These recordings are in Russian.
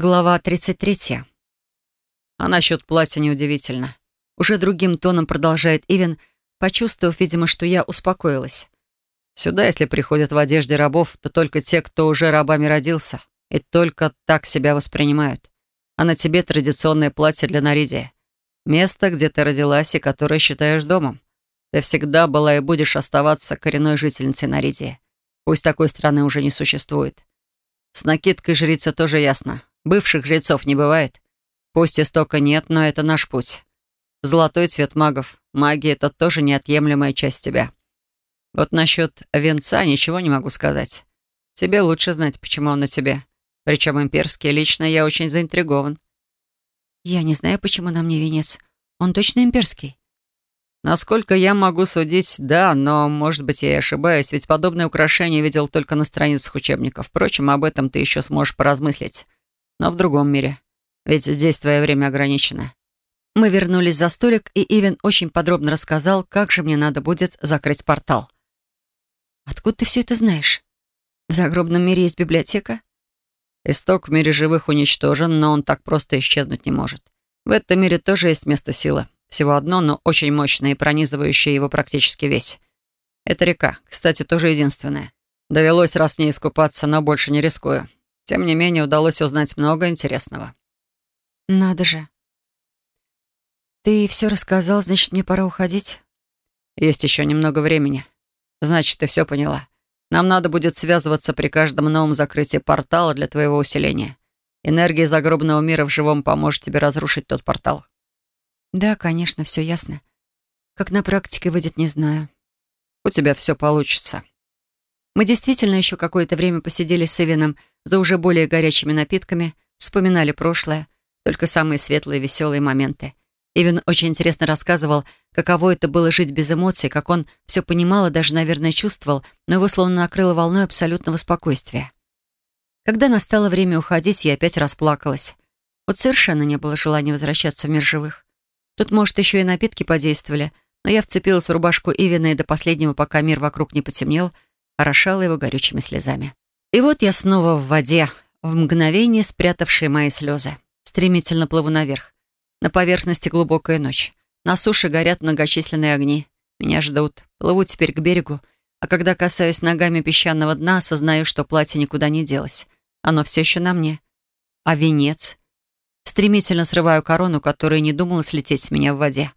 Глава 33. А насчет платья неудивительно. Уже другим тоном продолжает Ивен, почувствовав, видимо, что я успокоилась. Сюда, если приходят в одежде рабов, то только те, кто уже рабами родился, и только так себя воспринимают. А на тебе традиционное платье для нарядия. Место, где ты родилась и которое считаешь домом. Ты всегда была и будешь оставаться коренной жительницей Наридии. Пусть такой страны уже не существует. С накидкой жрица тоже ясно. Бывших жрецов не бывает. Пусть истока нет, но это наш путь. Золотой цвет магов. Магия — это тоже неотъемлемая часть тебя. Вот насчет венца ничего не могу сказать. Тебе лучше знать, почему он на тебе. Причем имперский. Лично я очень заинтригован. Я не знаю, почему на мне венец. Он точно имперский? Насколько я могу судить, да, но, может быть, я и ошибаюсь, ведь подобное украшение видел только на страницах учебников. Впрочем, об этом ты еще сможешь поразмыслить но в другом мире. Ведь здесь твое время ограничено. Мы вернулись за столик, и Ивен очень подробно рассказал, как же мне надо будет закрыть портал. «Откуда ты все это знаешь? В загробном мире есть библиотека?» Исток в мире живых уничтожен, но он так просто исчезнуть не может. В этом мире тоже есть место силы. Всего одно, но очень мощное и пронизывающее его практически весь. Это река, кстати, тоже единственная. Довелось раз в ней искупаться, но больше не рискую. Тем не менее, удалось узнать много интересного. Надо же. Ты все рассказал, значит, мне пора уходить? Есть еще немного времени. Значит, ты все поняла. Нам надо будет связываться при каждом новом закрытии портала для твоего усиления. Энергия загробного мира в живом поможет тебе разрушить тот портал. Да, конечно, все ясно. Как на практике выйдет, не знаю. У тебя все получится. Мы действительно еще какое-то время посидели с Ивином за уже более горячими напитками, вспоминали прошлое, только самые светлые веселые моменты. Ивин очень интересно рассказывал, каково это было жить без эмоций, как он все понимал и даже, наверное, чувствовал, но его словно накрыло волной абсолютного спокойствия. Когда настало время уходить, я опять расплакалась. Вот совершенно не было желания возвращаться в мир живых. Тут, может, еще и напитки подействовали, но я вцепилась в рубашку Ивина и до последнего, пока мир вокруг не потемнел, орошала его горючими слезами. И вот я снова в воде, в мгновение спрятавшие мои слезы. Стремительно плыву наверх. На поверхности глубокая ночь. На суше горят многочисленные огни. Меня ждут. Плыву теперь к берегу. А когда касаюсь ногами песчаного дна, осознаю, что платье никуда не делось. Оно все еще на мне. А венец? Стремительно срываю корону, которая не думала слететь с меня в воде.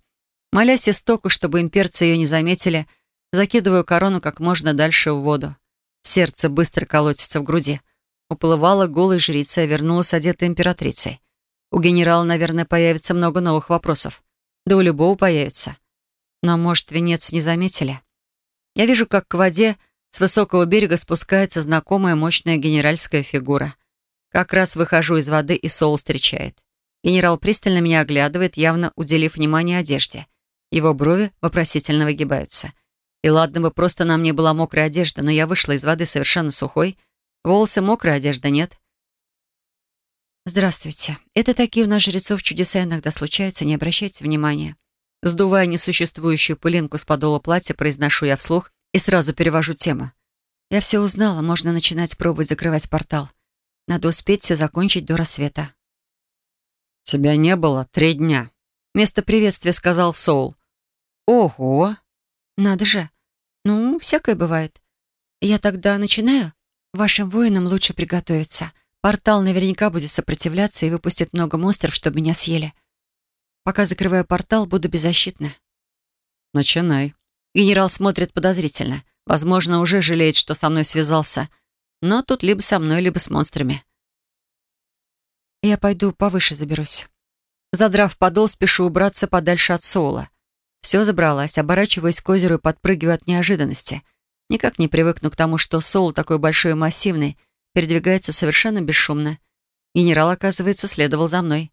Молясь истоку, чтобы имперцы ее не заметили, закидываю корону как можно дальше в воду. Сердце быстро колотится в груди. Уплывала голой жрица, а вернулась одетой императрицей. У генерала, наверное, появится много новых вопросов. Да у любого появится. Но, может, венец не заметили? Я вижу, как к воде с высокого берега спускается знакомая мощная генеральская фигура. Как раз выхожу из воды, и Сол встречает. Генерал пристально меня оглядывает, явно уделив внимание одежде. Его брови вопросительно выгибаются. И ладно бы просто на мне была мокрая одежда, но я вышла из воды совершенно сухой. Волосы мокрая, одежда нет. «Здравствуйте. Это такие у нас жрецов чудеса иногда случаются, не обращайте внимания». Сдувая несуществующую пылинку с подола платья, произношу я вслух и сразу перевожу тему. Я все узнала, можно начинать пробовать закрывать портал. Надо успеть все закончить до рассвета. «Тебя не было три дня», — вместо приветствия сказал Соул. «Ого!» «Надо же. Ну, всякое бывает. Я тогда начинаю? Вашим воинам лучше приготовиться. Портал наверняка будет сопротивляться и выпустит много монстров, чтобы меня съели. Пока закрываю портал, буду беззащитна». «Начинай». Генерал смотрит подозрительно. Возможно, уже жалеет, что со мной связался. Но тут либо со мной, либо с монстрами. Я пойду повыше заберусь. Задрав подол, спешу убраться подальше от Соула. Все забралась, оборачиваясь к озеру и подпрыгиваю от неожиданности. Никак не привыкну к тому, что Соул такой большой и массивный, передвигается совершенно бесшумно. Генерал, оказывается, следовал за мной.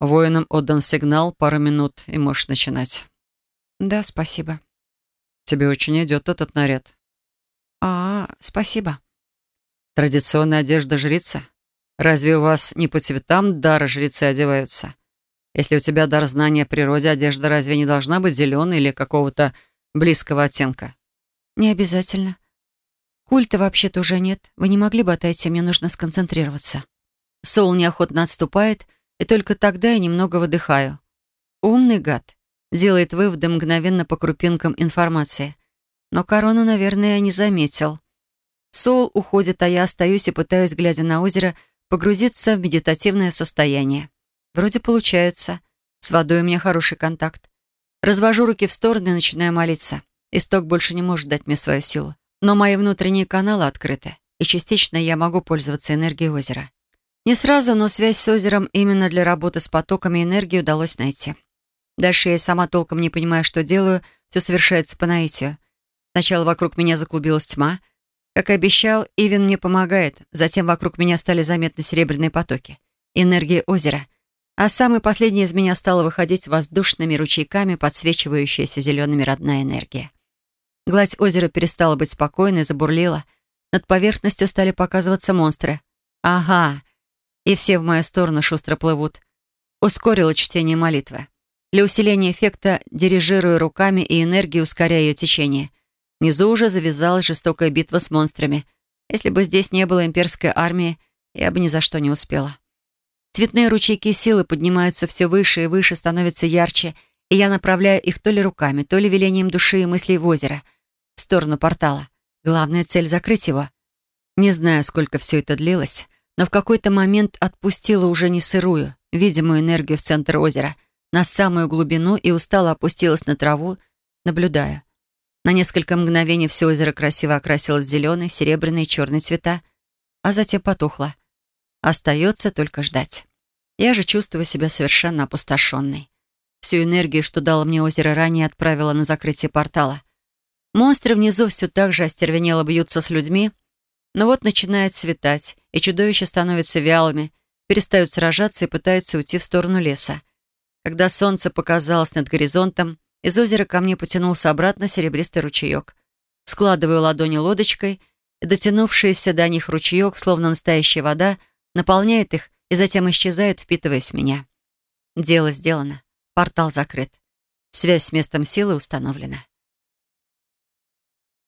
Воинам отдан сигнал, пару минут, и можешь начинать. Да, спасибо. Тебе очень идет этот наряд. А, спасибо. Традиционная одежда жрицы? Разве у вас не по цветам дара жрецы одеваются? Если у тебя дар знания природе, одежда разве не должна быть зеленой или какого-то близкого оттенка? Не обязательно. Культа вообще-то уже нет. Вы не могли бы отойти, мне нужно сконцентрироваться. Соул неохотно отступает, и только тогда я немного выдыхаю. Умный гад. Делает выводы мгновенно по крупинкам информации. Но корону, наверное, не заметил. Соул уходит, а я остаюсь и пытаюсь, глядя на озеро, погрузиться в медитативное состояние. Вроде получается. С водой у меня хороший контакт. Развожу руки в стороны и начинаю молиться. Исток больше не может дать мне свою силу. Но мои внутренние каналы открыты, и частично я могу пользоваться энергией озера. Не сразу, но связь с озером именно для работы с потоками энергии удалось найти. Дальше я сама толком не понимаю, что делаю, все совершается по наитию. Сначала вокруг меня заклубилась тьма. Как и обещал, Ивен мне помогает. Затем вокруг меня стали заметны серебряные потоки. Энергия озера. А самый последний из меня стала выходить воздушными ручейками, подсвечивающаяся зелеными родная энергия. Гладь озера перестала быть спокойной, забурлила. Над поверхностью стали показываться монстры. Ага, и все в мою сторону шустро плывут. Ускорила чтение молитвы. Для усиления эффекта дирижирую руками и энергией ускоряя ее течение. Внизу уже завязалась жестокая битва с монстрами. Если бы здесь не было имперской армии, я бы ни за что не успела. Цветные ручейки силы поднимаются все выше и выше, становятся ярче, и я направляю их то ли руками, то ли велением души и мыслей в озеро, в сторону портала. Главная цель — закрыть его. Не знаю, сколько все это длилось, но в какой-то момент отпустила уже не сырую, видимую энергию в центр озера, на самую глубину и устало опустилась на траву, наблюдая. На несколько мгновений все озеро красиво окрасилось в зеленый, серебряный и черный цвета, а затем потухло. Остается только ждать. Я же чувствую себя совершенно опустошенной. Всю энергию, что дало мне озеро ранее, отправила на закрытие портала. Монстры внизу все так же остервенело бьются с людьми, но вот начинает светать, и чудовища становятся вялыми, перестают сражаться и пытаются уйти в сторону леса. Когда солнце показалось над горизонтом, из озера ко мне потянулся обратно серебристый ручеек. Складываю ладони лодочкой, и дотянувшийся до них ручеек, словно настоящая вода, наполняет их и затем исчезает, впитываясь в меня. Дело сделано. Портал закрыт. Связь с местом силы установлена.